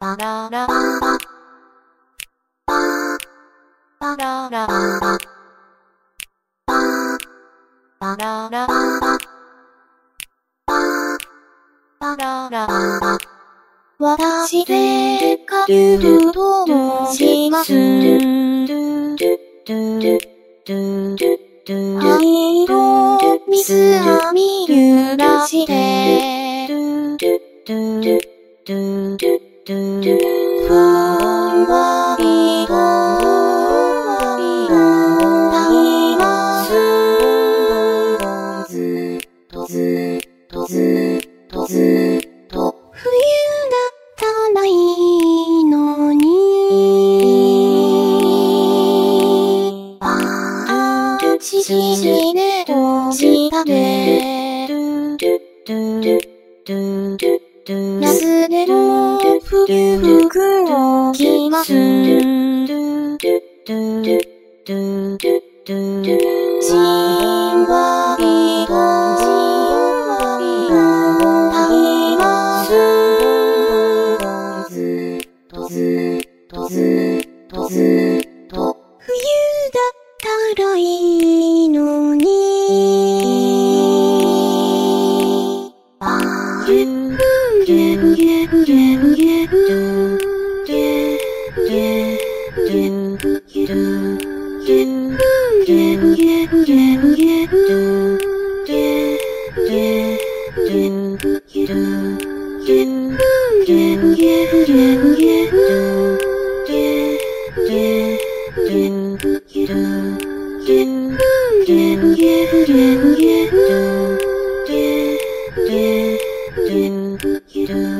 バナナバババナナバババナナバババナナババ私でカルルと申します藍色水網流らしてふんわりとおびのたびまずっとずっとずっとずっと冬がたないのに。パーツシシでとし忘れるふルふクを着ます。神話人を歌います。とず、とず、とず、と。冬だからいいのに。Yeah.